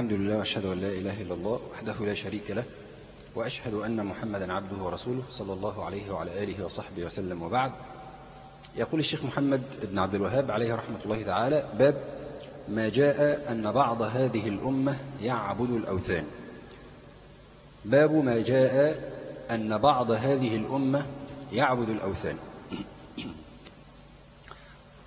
الحمد لله وأشهد أن لا إله إلا الله وحده لا شريك له وأشهد أن محمدا عبده ورسوله صلى الله عليه وعلى آله وصحبه وسلم وبعد. يقول الشيخ محمد بن عبد الوهاب عليه رحمة الله تعالى باب ما جاء أن بعض هذه الأمة يعبد الأوثان. باب ما جاء أن بعض هذه الأمة يعبد الأوثان.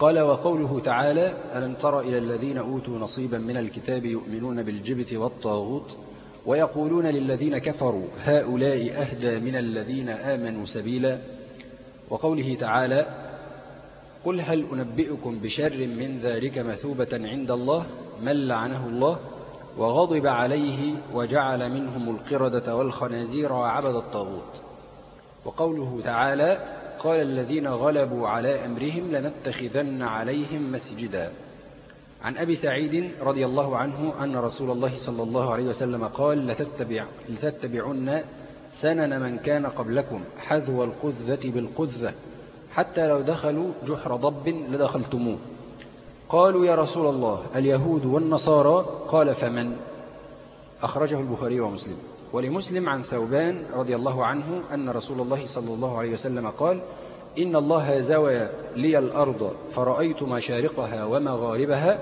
قال وقوله تعالى ألم تر إلى الذين أوتوا نصيبا من الكتاب يؤمنون بالجبت والطاغوت ويقولون للذين كفروا هؤلاء أهدى من الذين آمنوا سبيلا؟ وقوله تعالى قل هل أنبئكم بشر من ذلك مثوبة عند الله؟ من لعنه الله وغضب عليه وجعل منهم القردة والخنازير وعبد الطاغوت. وقوله تعالى قال الذين غلبوا على أمرهم لنتخذن عليهم مسجدا. عن أبي سعيد رضي الله عنه أن رسول الله صلى الله عليه وسلم قال لتتبع لتتبعن سنن من كان قبلكم حذو القذة بالقذة حتى لو دخلوا جحر ضب لدخلتموه. قالوا يا رسول الله اليهود والنصارى؟ قال فمن؟ أخرجه البخاري ومسلم. ولمسلم عن ثوبان رضي الله عنه أن رسول الله صلى الله عليه وسلم قال إن الله زوى لي الأرض فرأيت مشارقها ومغاربها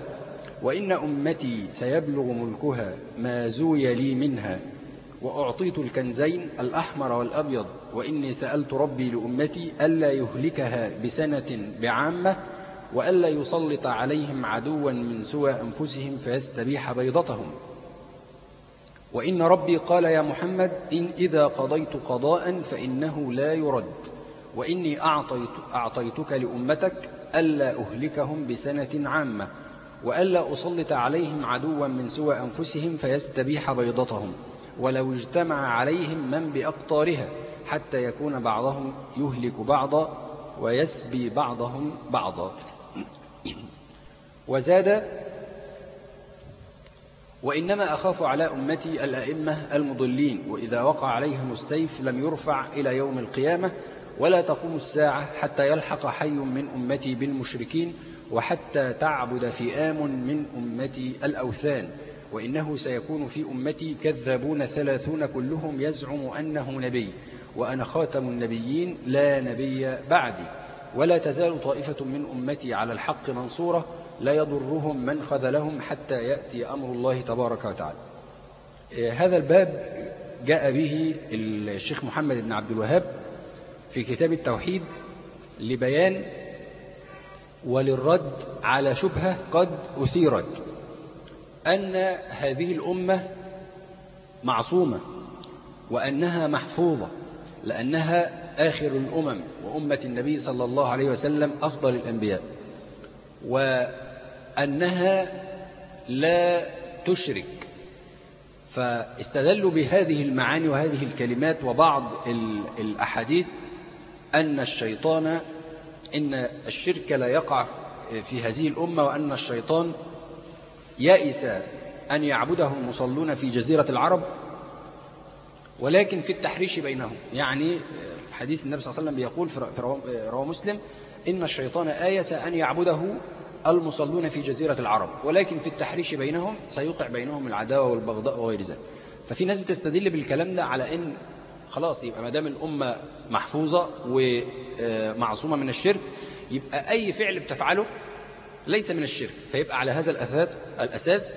وإن أمتي سيبلغ ملكها ما زوي لي منها وأعطيت الكنزين الأحمر والأبيض وإني سألت ربي لأمتي ألا يهلكها بسنة بعامة وألا يسلط عليهم عدوا من سوى أنفسهم فيستبيح بيضتهم. وإن ربي قال يا محمد إن إذا قضيت قضاء فإنه لا يرد وإني أعطيت أعطيتك لأمتك ألا أهلكهم بسنة عامة وألا أسلط عليهم عدوا من سوى أنفسهم فيستبيح بيضتهم ولو اجتمع عليهم من بأقطارها حتى يكون بعضهم يهلك بعضا ويسبي بعضهم بعضا. وزاد وإنما أخاف على أمتي الأئمة المضلين وإذا وقع عليهم السيف لم يرفع إلى يوم القيامة ولا تقوم الساعة حتى يلحق حي من أمتي بالمشركين وحتى تعبد فئام من أمتي الأوثان. وإنه سيكون في أمتي كذابون ثلاثون كلهم يزعم أنه نبي وأنا خاتم النبيين لا نبي بعدي. ولا تزال طائفة من أمتي على الحق منصورة لا يضرهم من خذلهم حتى يأتي أمر الله تبارك وتعالى. هذا الباب جاء به الشيخ محمد بن عبد الوهاب في كتاب التوحيد لبيان وللرد على شبهة قد أثيرت أن هذه الأمة معصومة وأنها محفوظة لأنها آخر الأمم وأمة النبي صلى الله عليه وسلم أفضل الأنبياء. وأنها لا تشرك. فاستدلوا بهذه المعاني وهذه الكلمات وبعض الأحاديث أن الشيطان إن الشرك لا يقع في هذه الأمة وأن الشيطان يئس أن يعبده المصلون في جزيرة العرب ولكن في التحريش بينهم. يعني حديث النبي صلى الله عليه وسلم بيقول في رواه مسلم إن الشيطان آيس أن يعبده المصلون في جزيرة العرب ولكن في التحريش بينهم سيوقع بينهم العداوة والبغضاء وغير ذلك. ففي ناس بتستدل بالكلام ده على إن خلاص يبقى ما دام الأمة محفوظة ومعصومة من الشرك يبقى أي فعل بتفعله ليس من الشرك. فيبقى على هذا الأساس الأساس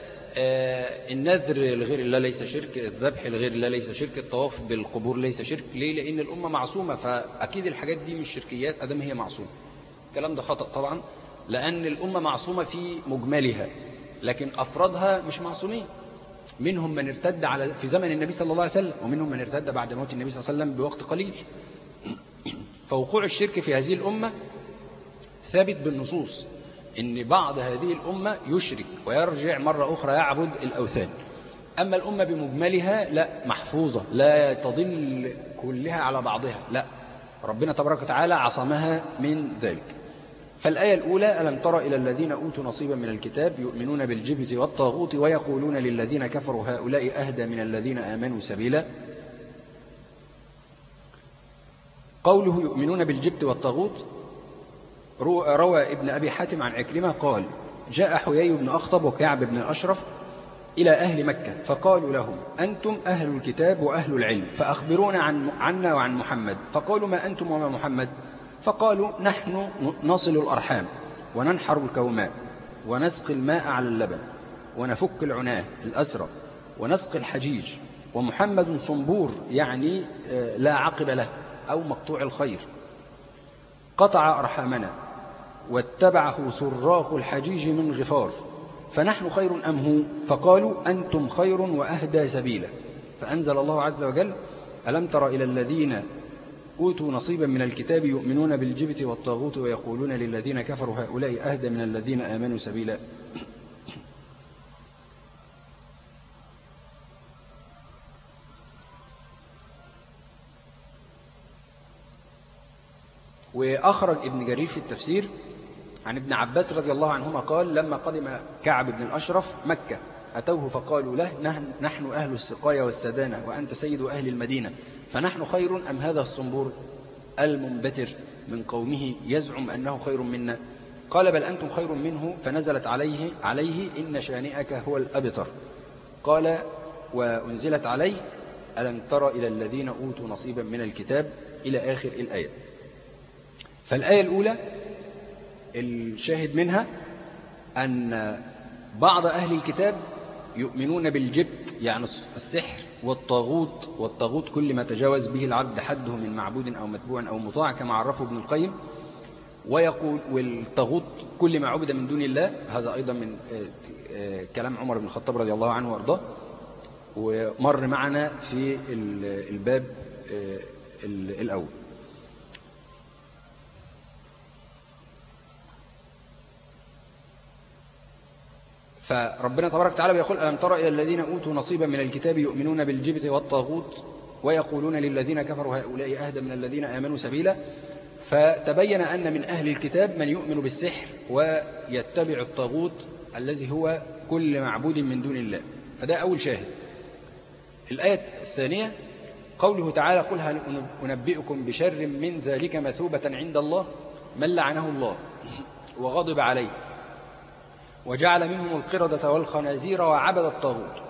النذر لغير الله ليس شرك الذبح لغير الله ليس شرك الطواف بالقبور ليس شرك. ليه؟ لأن الأمة معصومة فأكيد الحاجات دي مش شركيات أدام هي معصومة. الكلام ده خطأ طبعا. لأن الأمة معصومة في مجملها لكن أفرادها مش معصومين. منهم من ارتد على في زمن النبي صلى الله عليه وسلم ومنهم من ارتد بعد موت النبي صلى الله عليه وسلم بوقت قليل. فوقوع الشرك في هذه الأمة ثابت بالنصوص إن بعض هذه الأمة يشرك ويرجع مرة أخرى يعبد الأوثان. أما الأمة بمجملها لا محفوظة لا تضل كلها على بعضها لا. ربنا تبارك وتعالى عصمها من ذلك. فالآية الأولى ألم تر إلى الذين أوتوا نصيبا من الكتاب يؤمنون بالجبت والطاغوت ويقولون للذين كفروا هؤلاء أهدى من الذين آمنوا سبيلا؟ قوله يؤمنون بالجبت والطاغوت روى ابن أبي حاتم عن عكرمة قال جاء حيي بن أخطب وكعب بن أشرف إلى أهل مكة فقالوا لهم أنتم أهل الكتاب وأهل العلم فأخبرونا عن عنا وعن محمد فقالوا ما أنتم وما محمد؟ فقالوا نحن نصل الأرحام وننحر الكوماء ونسقي الماء على اللبن ونفك العناه الأسرى ونسقي الحجيج ومحمد صنبور يعني آه، لا عقب له أو مقطوع الخير. قطع أرحامنا واتبعه سراخ الحجيج من غفار. فنحن خير أم هو؟ فقالوا أنتم خير وأهدى سبيلا فأنزل الله عز وجل ألم تر إلى الذين أوتوا نصيبا من الكتاب يؤمنون بالجبت والطاغوت ويقولون للذين كفروا هؤلاء أهدى من الذين آمنوا سبيلا. وأخرج ابن جرير في التفسير عن ابن عباس رضي الله عنهما قال لما قدم كعب بن الأشرف مكة أتوه فقالوا له نحن أهل السقاية والسدانة وأنت سيد أهل المدينة. فنحن خير أم هذا الصنبور المنبتر من قومه يزعم أنه خير منا؟ قال بل أنتم خير منه فنزلت عليه عليه إن شانئك هو الأبتر. قال وأنزلت عليه ألم تر إلى الذين أوتوا نصيبا من الكتاب إلى آخر الآية؟ فالآية الأولى الشاهد منها أن بعض أهل الكتاب يؤمنون بالجبت يعني السحر والطاغوت والطاغوت كل ما تجاوز به العبد حده من معبود أو متبوع أو مطاع كما عرفه ابن القيم. ويقول والطاغوت كل ما عبد من دون الله هذا أيضا من آه، آه، كلام عمر بن الخطاب رضي الله عنه وأرضاه. ومر معنا في الباب آه، الأول. فربنا تبارك وتعالى بيقول ألم ترى إلى الذين أوتوا نصيبا من الكتاب يؤمنون بالجبت والطاغوت ويقولون للذين كفروا هؤلاء أهدى من الذين آمنوا سبيلا؟ فتبين أن من أهل الكتاب من يؤمن بالسحر ويتبع الطاغوت الذي هو كل معبود من دون الله. فده أول شاهد. الآية الثانية قوله تعالى قل هل أنبئكم بشر من ذلك مثوبة عند الله من لعنه الله وغضب عليه؟ وجعل منهم القردة والخنازير وعبد الطاغوت.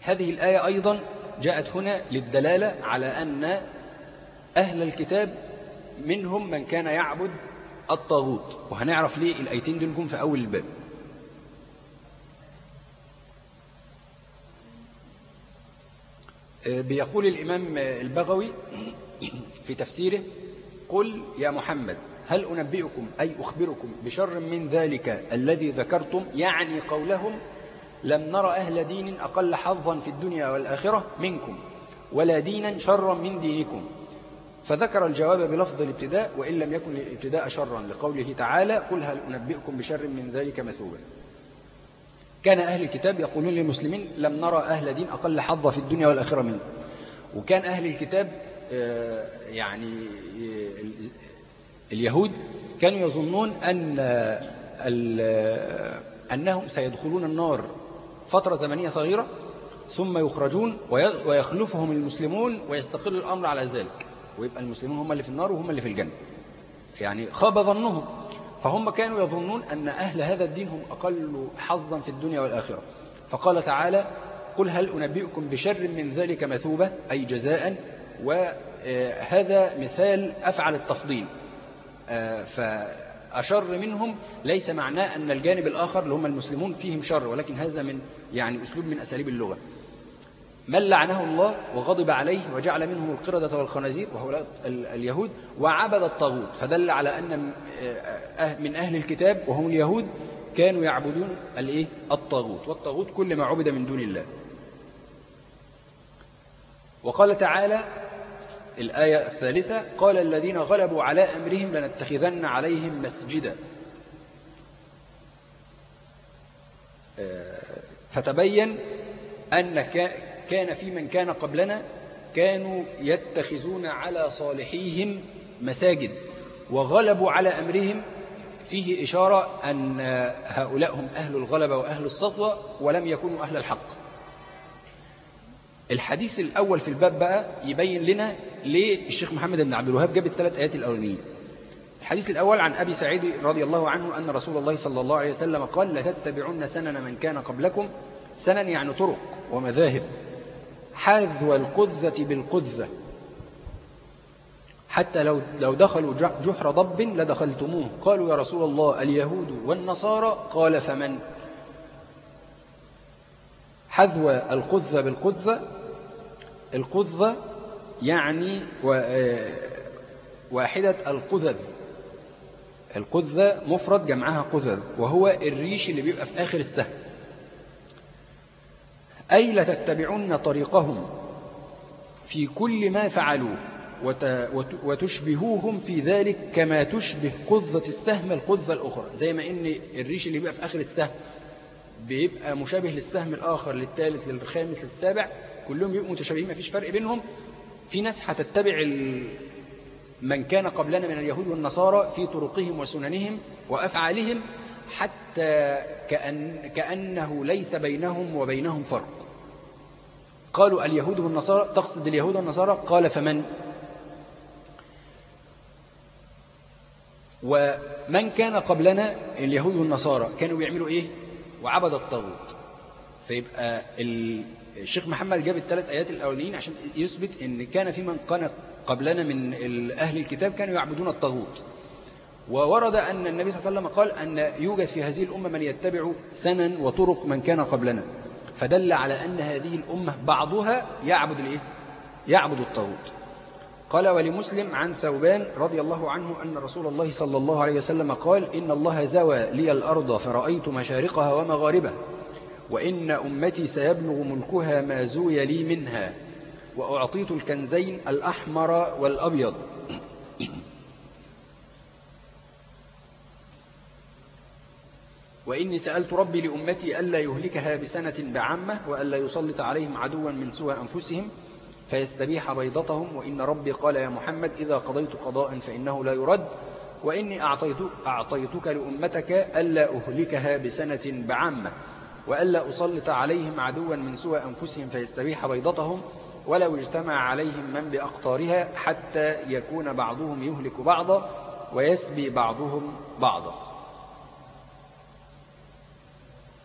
هذه الآية أيضا جاءت هنا للدلالة على أن أهل الكتاب منهم من كان يعبد الطاغوت. وهنعرف ليه الآيتين دول جم في أول الباب. بيقول الإمام البغوي في تفسيره قل يا محمد هل أنبئكم أي أخبركم بشر من ذلك الذي ذكرتم؟ يعني قولهم لم نرى أهل دين أقل حظا في الدنيا والآخرة منكم ولا دينا شرا من دينكم. فذكر الجواب بلفظ الابتداء وإن لم يكن الابتداء شرا لقوله تعالى قل هل أنبئكم بشر من ذلك مثوبا. كان أهل الكتاب يقولون للمسلمين لم نرى أهل دين أقل حظا في الدنيا والآخرة منكم. وكان أهل الكتاب آه، يعني اليهود كانوا يظنون أن أنهم سيدخلون النار فترة زمنية صغيرة ثم يخرجون ويخلفهم المسلمون ويستقر الأمر على ذلك. ويبقى المسلمون هم اللي في النار وهم اللي في الجنة. يعني خاب ظنهم. فهم كانوا يظنون أن أهل هذا الدين هم أقل حظا في الدنيا والآخرة. فقال تعالى قل هل أنبئكم بشر من ذلك مثوبة أي جزاء؟ وهذا مثال أفعل التفضيل. آه، فأشر منهم ليس معناه أن الجانب الآخر اللي هم المسلمون فيهم شر ولكن هذا من يعني أسلوب من أساليب اللغة. من لعنه الله وغضب عليه وجعل منهم القردة والخنازير وهؤلاء اليهود وعبد الطاغوت. فدل على أن آه، من أهل الكتاب وهم اليهود كانوا يعبدون الإيه؟ الطاغوت. والطاغوت كل ما عبد من دون الله. وقال تعالى الآية الثالثة قال الذين غلبوا على أمرهم لنتخذن عليهم مسجدا. آه، فتبين أن كان في من كان قبلنا كانوا يتخذون على صالحيهم مساجد وغلبوا على أمرهم. فيه إشارة أن هؤلاء هم أهل الغلبة وأهل السطوة ولم يكونوا أهل الحق. الحديث الأول في الباب بقى يبين لنا ليه الشيخ محمد بن عبد الوهاب جاب الثلاث آيات الأولانيين؟ الحديث الأول عن أبي سعيد رضي الله عنه أن رسول الله صلى الله عليه وسلم قال لتتبعن سنن من كان قبلكم. سنن يعني طرق ومذاهب. حذو القذة بالقذة. حتى لو لو دخلوا جحر ضب لدخلتموه. قالوا يا رسول الله اليهود والنصارى؟ قال فمن؟ حذو القذة بالقذة. القذة يعني آه، واحدة القذذ. القذة مفرد جمعها قذذ وهو الريش اللي بيبقى في آخر السهم. أي لتتبعن طريقهم في كل ما فعلوا وتشبهوهم في ذلك كما تشبه قذة السهم القذة الأخرى. زي ما إن الريش اللي بيبقى في آخر السهم بيبقى مشابه للسهم الآخر للثالث للخامس للسابع كلهم بيبقوا متشابهين ما فيش فرق بينهم. في ناس هتتبع من كان قبلنا من اليهود والنصارى في طرقهم وسننهم وأفعالهم حتى كأن كأنه ليس بينهم وبينهم فرق. قالوا اليهود والنصارى تقصد اليهود والنصارى؟ قال فمن؟ ومن كان قبلنا اليهود والنصارى كانوا بيعملوا إيه؟ وعبد الطاغوت. فيبقى الشيخ محمد جاب الثلاث آيات الأولين عشان يثبت أن كان في من كان قبلنا من أهل الكتاب كانوا يعبدون الطاغوت. وورد أن النبي صلى الله عليه وسلم قال أن يوجد في هذه الأمة من يتبع سنا وطرق من كان قبلنا. فدل على أن هذه الأمة بعضها يعبد الإيه؟ يعبد الطاغوت. قال ولمسلم عن ثوبان رضي الله عنه أن رسول الله صلى الله عليه وسلم قال إن الله زوى لي الأرض فرأيت مشارقها ومغاربها. وإن أمتي سيبلغ ملكها ما زوي لي منها وأعطيت الكنزين الأحمر والأبيض. وإني سألت ربي لأمتي ألا يهلكها بسنة بعمة وألا يسلط عليهم عدوا من سوى أنفسهم فيستبيح بيضتهم. وإن ربي قال يا محمد إذا قضيت قضاء فإنه لا يرد. وإني أعطيتك, أعطيتك لأمتك ألا أهلكها بسنة بعامة. وألا أسلط عليهم عدوا من سوى أنفسهم فيستبيح بيضتهم ولو اجتمع عليهم من بأقطارها حتى يكون بعضهم يهلك بعضا ويسبي بعضهم بعضا.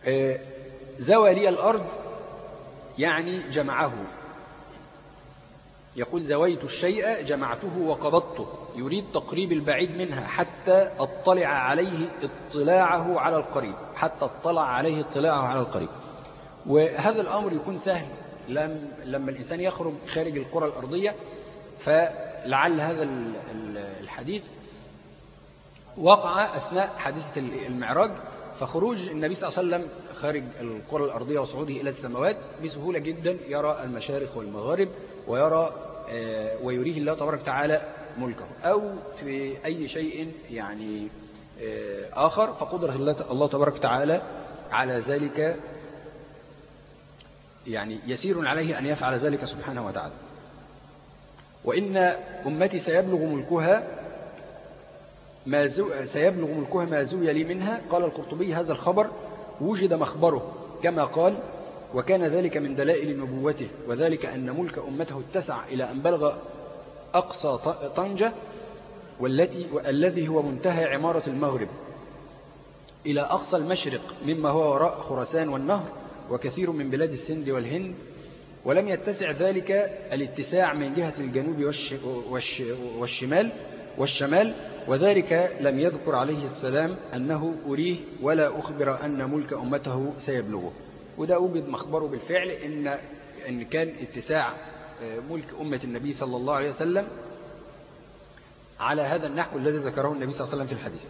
آه، زوالي الأرض يعني جمعه. يقول زويت الشيء جمعته وقبضته. يريد تقريب البعيد منها حتى اطلع عليه اطلاعه على القريب حتى اطلع عليه اطلاعه على القريب. وهذا الأمر يكون سهل. لما الإنسان يخرج خارج القرى الأرضية فلعل هذا الحديث وقع أثناء حادثة المعراج. فخروج النبي صلى الله عليه وسلم خارج القرى الأرضية وصعوده إلى السماوات بسهولة جدا يرى المشارق والمغارب ويرى آه، ويريه الله تبارك وتعالى ملكه. أو في أي شيء يعني آه، آخر فقدرة الله تبارك وتعالى على ذلك يعني يسير عليه أن يفعل ذلك سبحانه وتعالى. وإن أمتي سيبلغ ملكها ما زو سيبلغ ملكها ما زوي لي منها. قال القرطبي هذا الخبر وجد مخبره كما قال وكان ذلك من دلائل نبوته وذلك أن ملك أمته اتسع إلى أن بلغ أقصى طنجة والتي والذي هو منتهى عمارة المغرب إلى أقصى المشرق مما هو وراء خراسان والنهر وكثير من بلاد السند والهند ولم يتسع ذلك الاتساع من جهة الجنوب والش والش والشمال والشمال وذلك لم يذكر عليه السلام أنه أريه ولا أخبر أن ملك أمته سيبلغه. وده وجد مخبره بالفعل إن, إن كان اتساع ملك أمة النبي صلى الله عليه وسلم على هذا النحو الذي ذكره النبي صلى الله عليه وسلم في الحديث.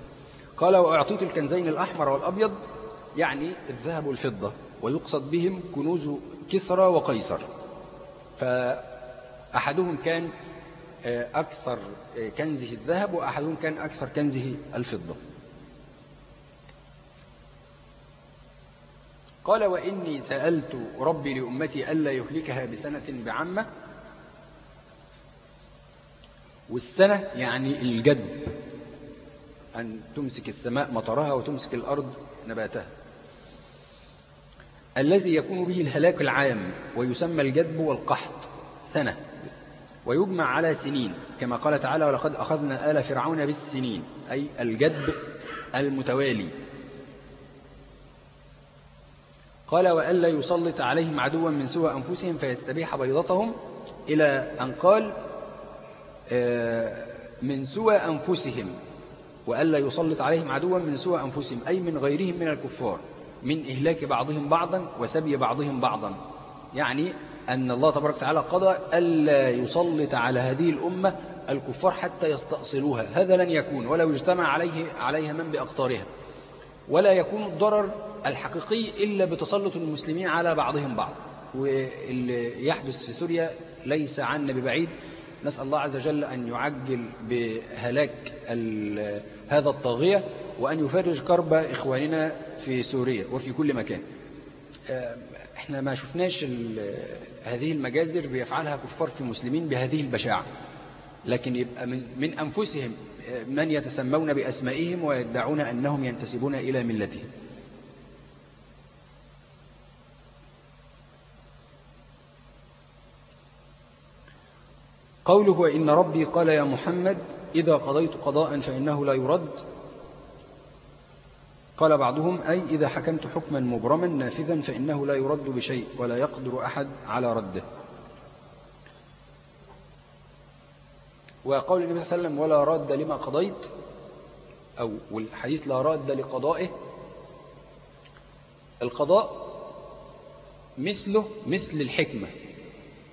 قال وأعطيت الكنزين الأحمر والأبيض يعني الذهب والفضة ويقصد بهم كنوز كسرى وقيصر. فأحدهم كان آه، أكثر آه، كنزه الذهب وأحدهم كان أكثر كنزه الفضة. قال وإني سألت ربي لأمتي ألا يهلكها بسنة بعمة. والسنة يعني الجد أن تمسك السماء مطرها وتمسك الأرض نباتها. الذي يكون به الهلاك العام ويسمى الجدب والقحط سنة ويجمع على سنين كما قال تعالى ولقد أخذنا آل فرعون بالسنين. أي الجدب المتوالي. قال وألا يسلط عليهم عدوا من سوى أنفسهم فيستبيح بيضتهم إلى أن قال آه، من سوى أنفسهم وألا يسلط عليهم عدوا من سوى أنفسهم أي من غيرهم من الكفار من إهلاك بعضهم بعضا وسبي بعضهم بعضا. يعني أن الله تبارك وتعالى قضى ألا يسلط على هذه الأمة الكفار حتى يستأصلوها. هذا لن يكون ولو اجتمع عليه عليها من بأقطارها. ولا يكون الضرر الحقيقي إلا بتسلط المسلمين على بعضهم بعض. واللي يحدث في سوريا ليس عنا ببعيد. نسأل الله عز وجل أن يعجل بهلاك هذا الطاغية وأن يفرج كرب إخواننا في سوريا وفي كل مكان. إحنا ما شفناش هذه المجازر بيفعلها كفار في المسلمين بهذه البشاعة. لكن يبقى من, من أنفسهم من يتسمون بأسمائهم ويدعون أنهم ينتسبون إلى ملتهم. قوله وإن ربي قال يا محمد إذا قضيت قضاء فإنه لا يرد. قال بعضهم أي إذا حكمت حكما مبرما نافذا فإنه لا يرد بشيء ولا يقدر أحد على رده. وقول النبي صلى الله عليه وسلم ولا راد لما قضيت أو والحديث لا راد لقضائه. القضاء مثله مثل الحكمة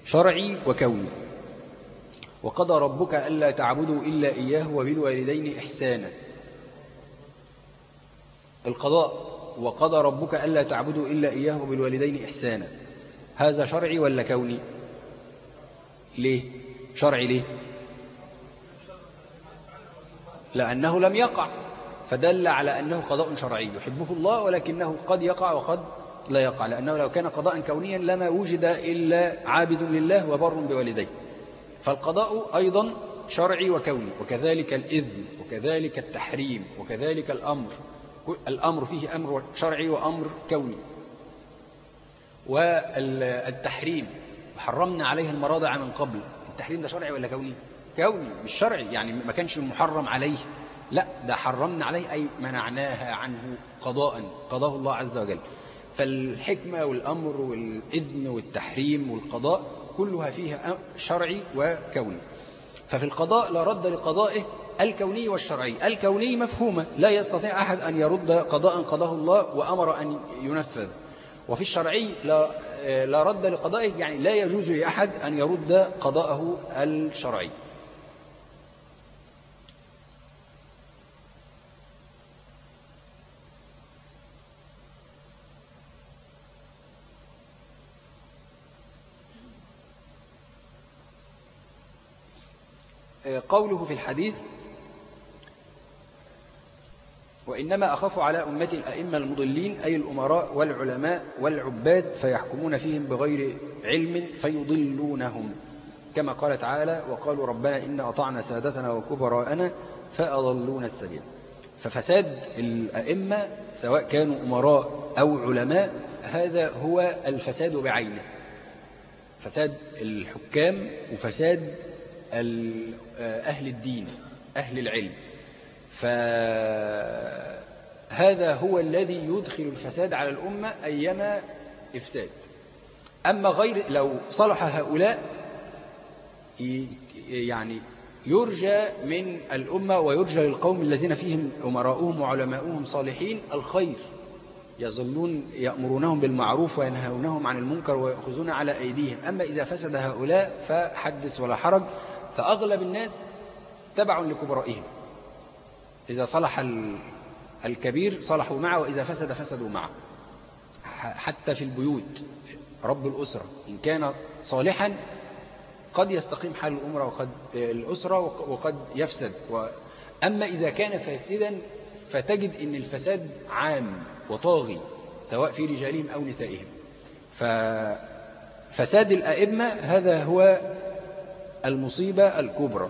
شرعي وكوني. وقضى ربك ألا تعبدوا إلا إياه وبالوالدين إحسانا. القضاء وقضى ربك ألا تعبدوا إلا إياه وبالوالدين إحسانا. هذا شرعي ولا كوني؟ ليه؟ شرعي ليه؟ لأنه لم يقع. فدل على أنه قضاء شرعي. يحبه الله ولكنه قد يقع وقد لا يقع. لأنه لو كان قضاء كونيا لما وجد إلا عابد لله وبر بوالديه. فالقضاء أيضا شرعي وكوني وكذلك الإذن وكذلك التحريم وكذلك الأمر. الأمر فيه أمر شرعي وأمر كوني. والتحريم حرمنا عليه المراضع من قبل. التحريم ده شرعي ولا كوني؟ كوني مش شرعي. يعني ما كانش محرم عليه. لا ده حرمنا عليه أي منعناها عنه قضاء قضاه الله عز وجل. فالحكمة والأمر والإذن والتحريم والقضاء كلها فيها شرعي وكوني. ففي القضاء لا رد لقضائه الكوني والشرعي. الكوني مفهومة. لا يستطيع أحد أن يرد قضاء قضاه الله وأمر أن ينفذ. وفي الشرعي لا, لا رد لقضائه يعني لا يجوز لأحد أن يرد قضاءه الشرعي. قوله في الحديث وإنما أخاف على أمتي الأئمة المضلين أي الأمراء والعلماء والعباد فيحكمون فيهم بغير علم فيضلونهم. كما قال تعالى وقالوا ربنا إن أطعنا سادتنا وكبراءنا فأضلونا السبيل. ففساد الأئمة سواء كانوا أمراء أو علماء هذا هو الفساد بعينه. فساد الحكام وفساد أهل الدين أهل العلم. فهذا هو الذي يدخل الفساد على الأمة أيما إفساد. أما غير لو صلح هؤلاء يعني يرجى من الأمة ويرجى للقوم الذين فيهم أمراؤهم وعلماؤهم صالحين الخير. يظلون يأمرونهم بالمعروف وينهونهم عن المنكر ويأخذون على أيديهم. أما إذا فسد هؤلاء فحدث ولا حرج. فأغلب الناس تبع لكبرائهم. إذا صلح الكبير صلحوا معه وإذا فسد فسدوا معه. حتى في البيوت. رب الأسرة. إن كان صالحا قد يستقيم حال الأمرة وقد الأسرة وقد يفسد. أما إذا كان فاسدا فتجد أن الفساد عام وطاغي سواء في رجالهم أو نسائهم. ففساد الأئمة هذا هو المصيبة الكبرى.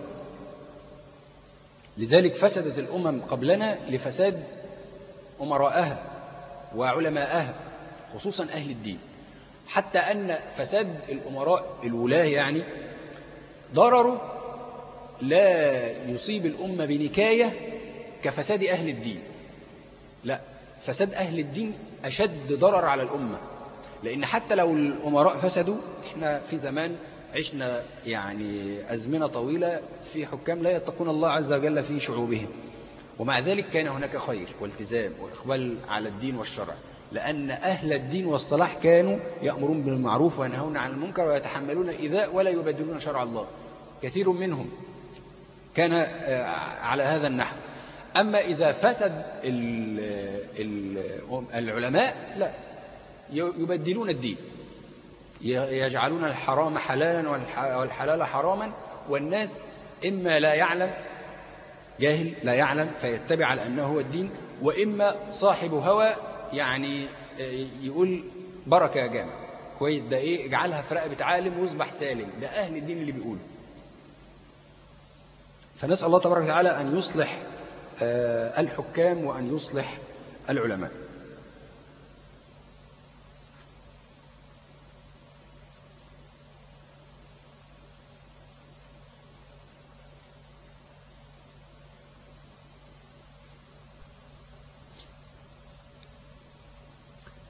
لذلك فسدت الأمم قبلنا لفساد أمراءها وعلماءها خصوصا أهل الدين. حتى أن فساد الأمراء الولاة يعني ضرره لا يصيب الأمة بنكاية كفساد أهل الدين. لا فساد أهل الدين أشد ضرر على الأمة. لأن حتى لو الأمراء فسدوا إحنا في زمان عشنا يعني أزمنة طويلة في حكام لا يتقون الله عز وجل في شعوبهم. ومع ذلك كان هناك خير والتزام وإقبال على الدين والشرع لأن أهل الدين والصلاح كانوا يأمرون بالمعروف وينهون عن المنكر ويتحملون إذاء ولا يبدلون شرع الله. كثير منهم كان آه، على هذا النحو. أما إذا فسد العلماء لا يبدلون الدين. يجعلون الحرام حلالا والحلال حراما والناس إما لا يعلم جاهل لا يعلم فيتبع على أنه هو الدين وإما صاحب هوى يعني آه، يقول بركة يا جامع كويس ده إيه؟ اجعلها في رقبة عالم واصبح سالم. ده أهل الدين اللي بيقوله فنسأل الله تبارك وتعالى أن يصلح آه، الحكام وأن يصلح العلماء.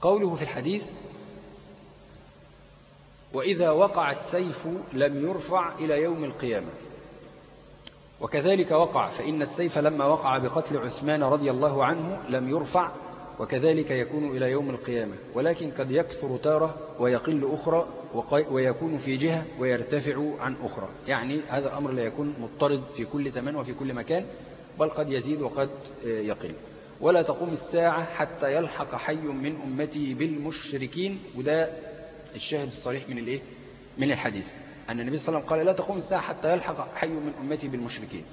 قوله في الحديث وإذا وقع السيف لم يرفع إلى يوم القيامة. وكذلك وقع فإن السيف لما وقع بقتل عثمان رضي الله عنه لم يرفع وكذلك يكون إلى يوم القيامة. ولكن قد يكثر تارة ويقل أخرى ويكون في جهة ويرتفع عن أخرى. يعني هذا أمر لا يكون مضطرد في كل زمان وفي كل مكان بل قد يزيد وقد يقل. ولا تقوم الساعة حتى يلحق حي من أمتي بالمشركين. وده الشاهد الصريح من الإيه؟ من الحديث. أن النبي صلى الله عليه وسلم قال لا تقوم الساعة حتى يلحق حي من أمتي بالمشركين.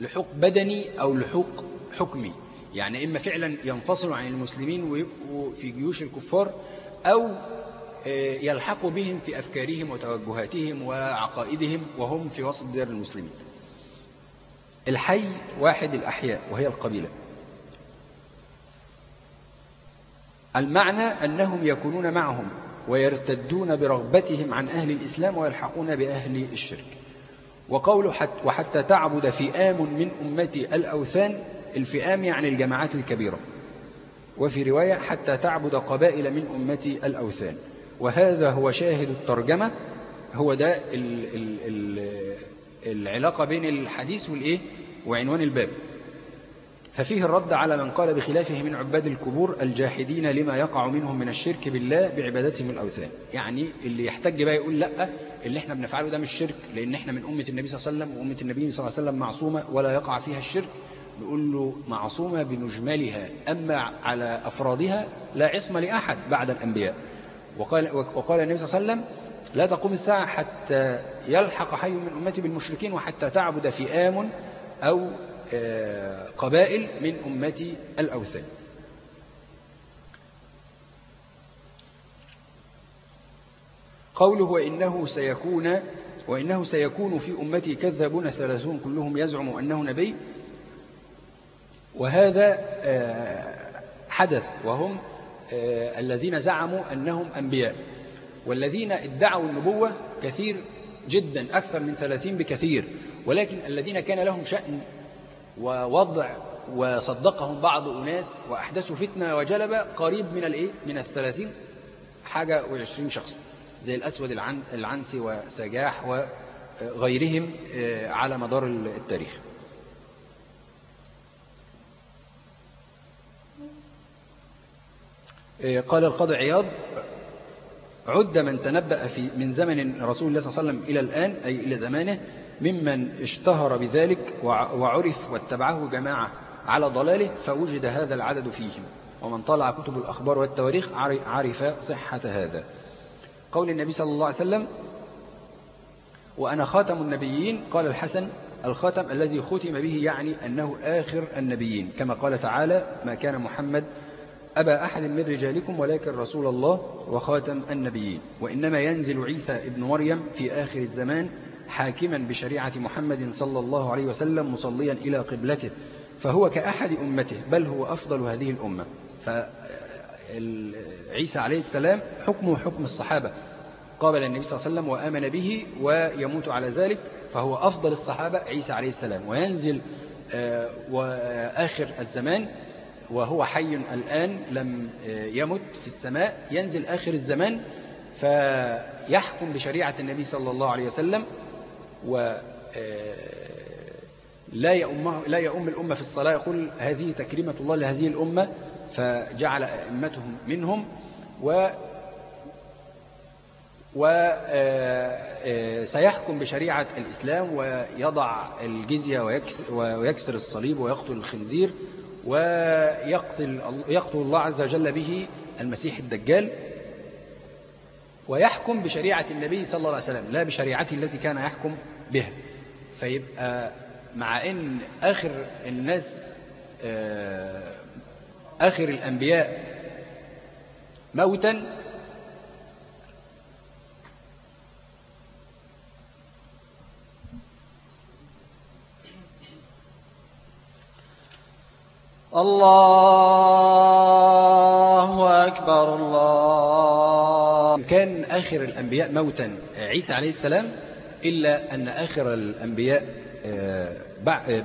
لحوق بدني أو لحوق حكمي. يعني إما فعلا ينفصلوا عن المسلمين ويبقوا في جيوش الكفار أو آه، يلحقوا بهم في أفكارهم وتوجهاتهم وعقائدهم وهم في وسط ديار المسلمين. الحي واحد الأحياء وهي القبيلة. المعنى أنهم يكونون معهم ويرتدون برغبتهم عن أهل الإسلام ويلحقون بأهل الشرك. وقول حت وحتى تعبد فئام من أمتي الأوثان الفئام يعني الجماعات الكبيرة. وفي رواية حتى تعبد قبائل من أمتي الأوثان. وهذا هو شاهد الترجمة هو ده العلاقة بين الحديث والإيه؟ وعنوان الباب. ففيه الرد على من قال بخلافه من عباد الكبور الجاحدين لما يقع منهم من الشرك بالله بعبادتهم الأوثان. يعني اللي يحتج بقى يقول لأ اللي إحنا بنفعله ده مش شرك لأن إحنا من أمة النبي صلى الله عليه وسلم وأمة النبي صلى الله عليه وسلم معصومة ولا يقع فيها الشرك. نقول له معصومة بنجملها أما على أفرادها لا عصم لأحد بعد الأنبياء. وقال, وقال النبي صلى الله عليه وسلم لا تقوم الساعة حتى يلحق حي من أمتي بالمشركين وحتى تعبد فئام أو آه، قبائل من أمتي الأوثان. قوله وإنه سيكون وإنه سيكون في أمتي كذابون ثلاثون كلهم يزعم أنه نبي. وهذا آه، حدث وهم آه، الذين زعموا أنهم أنبياء. والذين ادعوا النبوة كثير جدا أكثر من ثلاثين بكثير ولكن الذين كان لهم شأن ووضع وصدقهم بعض أناس وأحدثوا فتنة وجلبة قريب من الإيه؟ من الثلاثين حاجة وعشرين شخص زي الأسود العنسي وسجاح وغيرهم آه، على مدار التاريخ آه، قال القاضي عياض عد من تنبأ في من زمن رسول الله صلى الله عليه وسلم إلى الآن أي إلى زمانه ممن اشتهر بذلك وعرف واتبعه جماعة على ضلاله فوجد هذا العدد فيهم. ومن طلع كتب الأخبار والتواريخ عرف صحة هذا. قول النبي صلى الله عليه وسلم وأنا خاتم النبيين قال الحسن الخاتم الذي ختم به يعني أنه آخر النبيين كما قال تعالى ما كان محمد أبا أحد من رجالكم ولكن رسول الله وخاتم النبيين. وإنما ينزل عيسى ابن مريم في آخر الزمان حاكما بشريعة محمد صلى الله عليه وسلم مصليا إلى قبلته فهو كأحد أمته بل هو أفضل هذه الأمة. فعيسى عليه السلام حكمه حكم الصحابة. قابل النبي صلى الله عليه وسلم وآمن به ويموت على ذلك فهو أفضل الصحابة عيسى عليه السلام. وينزل وآخر الزمان وهو حي الآن لم يمت في السماء ينزل آخر الزمان فيحكم بشريعة النبي صلى الله عليه وسلم و لا يؤم لا يؤم الأمة في الصلاة يقول هذه تكريمة الله لهذه الأمة فجعل أئمتهم منهم و وسيحكم بشريعة الإسلام ويضع الجزية ويكسر, ويكسر الصليب ويقتل الخنزير ويقتل يقتل الله عز وجل به المسيح الدجال ويحكم بشريعة النبي صلى الله عليه وسلم لا بشريعته التي كان يحكم بها. فيبقى مع إن آخر الناس آه، آخر الأنبياء موتا الله أكبر الله. كان آخر الأنبياء موتا عيسى عليه السلام إلا أن آخر الأنبياء آه،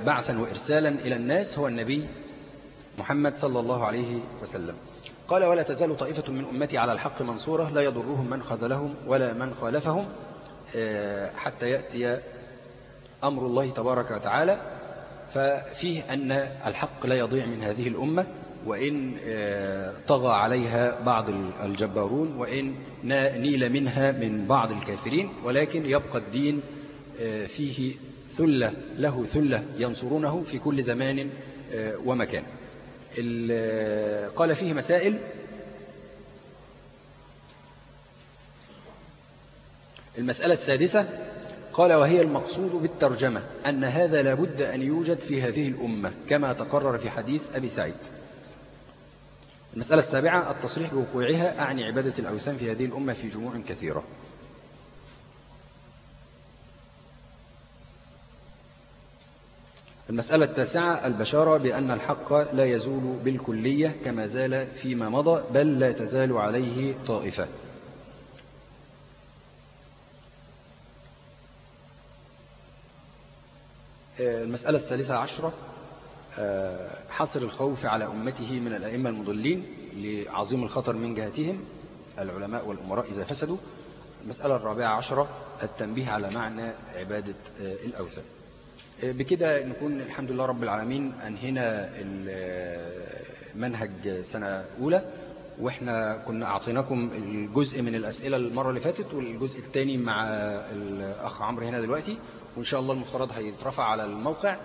بعثا وإرسالا إلى الناس هو النبي محمد صلى الله عليه وسلم. قال ولا تزال طائفة من أمتي على الحق منصورة لا يضرهم من خذلهم ولا من خالفهم آه، حتى يأتي أمر الله تبارك وتعالى ففيه أن الحق لا يضيع من هذه الأمة وإن آه، طغى عليها بعض الجبارون وإن نيل منها من بعض الكافرين ولكن يبقى الدين آه، فيه ثلة له ثلة ينصرونه في كل زمان آه، ومكان. قال فيه مسائل. المسألة السادسة قال وهي المقصود بالترجمة أن هذا لابد أن يوجد في هذه الأمة كما تقرر في حديث أبي سعيد. المسألة السابعة التصريح بوقوعها أعني عبادة الأوثان في هذه الأمة في جموع كثيرة. المسألة التاسعة البشارة بأن الحق لا يزول بالكلية كما زال فيما مضى بل لا تزال عليه طائفة. المسألة الثالثة عشرة آه، حصر الخوف على أمته من الأئمة المضلين لعظيم الخطر من جهتهم العلماء والأمراء إذا فسدوا. المسألة الرابعة عشرة التنبيه على معنى عبادة آه، الأوثان. آه، بكده نكون الحمد لله رب العالمين أنهينا منهج سنة أولى وإحنا كنا أعطيناكم الجزء من الأسئلة المرة اللي فاتت والجزء الثاني مع الأخ عمرو هنا دلوقتي. وإن شاء الله المفترض هيترفع على الموقع.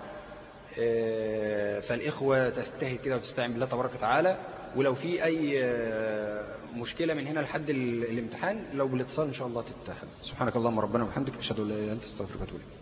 آه، فالإخوة تجتهد كده وتستعين بالله تبارك وتعالى. ولو في أي آه، مشكلة من هنا لحد الامتحان لو بالاتصال إن شاء الله تتحدث سبحانك اللهم ربنا وبحمدك أشهد أن لا إله إلا أنت أستغفرك وأتوب إليك.